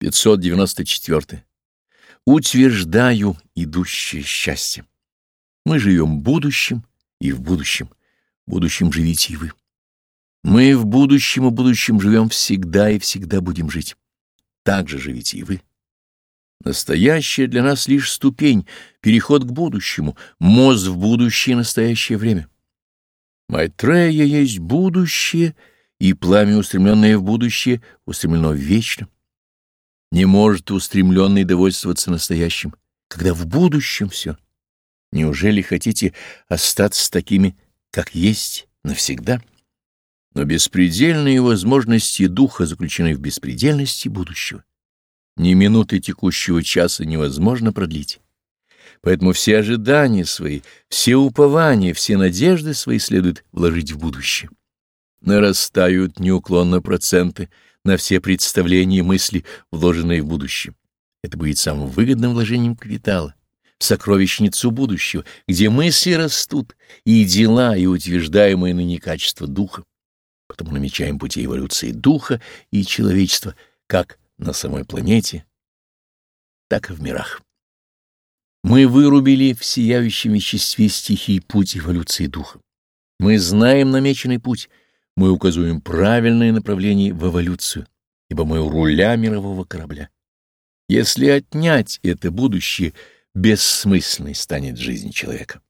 594. Утверждаю идущее счастье. Мы живем будущим и в будущем. Будущим живите и вы. Мы в будущем и будущем живем всегда и всегда будем жить. Так же живите и вы. Настоящее для нас лишь ступень, переход к будущему, мост в будущее настоящее время. Майтрея есть будущее, и пламя, устремленное в будущее, устремлено вечно. Не может устремленный довольствоваться настоящим, когда в будущем все. Неужели хотите остаться такими, как есть, навсегда? Но беспредельные возможности духа заключены в беспредельности будущего. Ни минуты текущего часа невозможно продлить. Поэтому все ожидания свои, все упования, все надежды свои следует вложить в будущее. Нарастают неуклонно проценты — на все представления и мысли, вложенные в будущее. Это будет самым выгодным вложением капитала в сокровищницу будущего, где мысли растут, и дела, и утверждаемые ныне качества духа. Потому намечаем пути эволюции духа и человечества как на самой планете, так и в мирах. Мы вырубили в сияющем веществе стихии путь эволюции духа. Мы знаем намеченный путь — мы указываем правильное направление в эволюцию, ибо мы у руля мирового корабля. Если отнять это будущее, бессмысленной станет жизнь человека.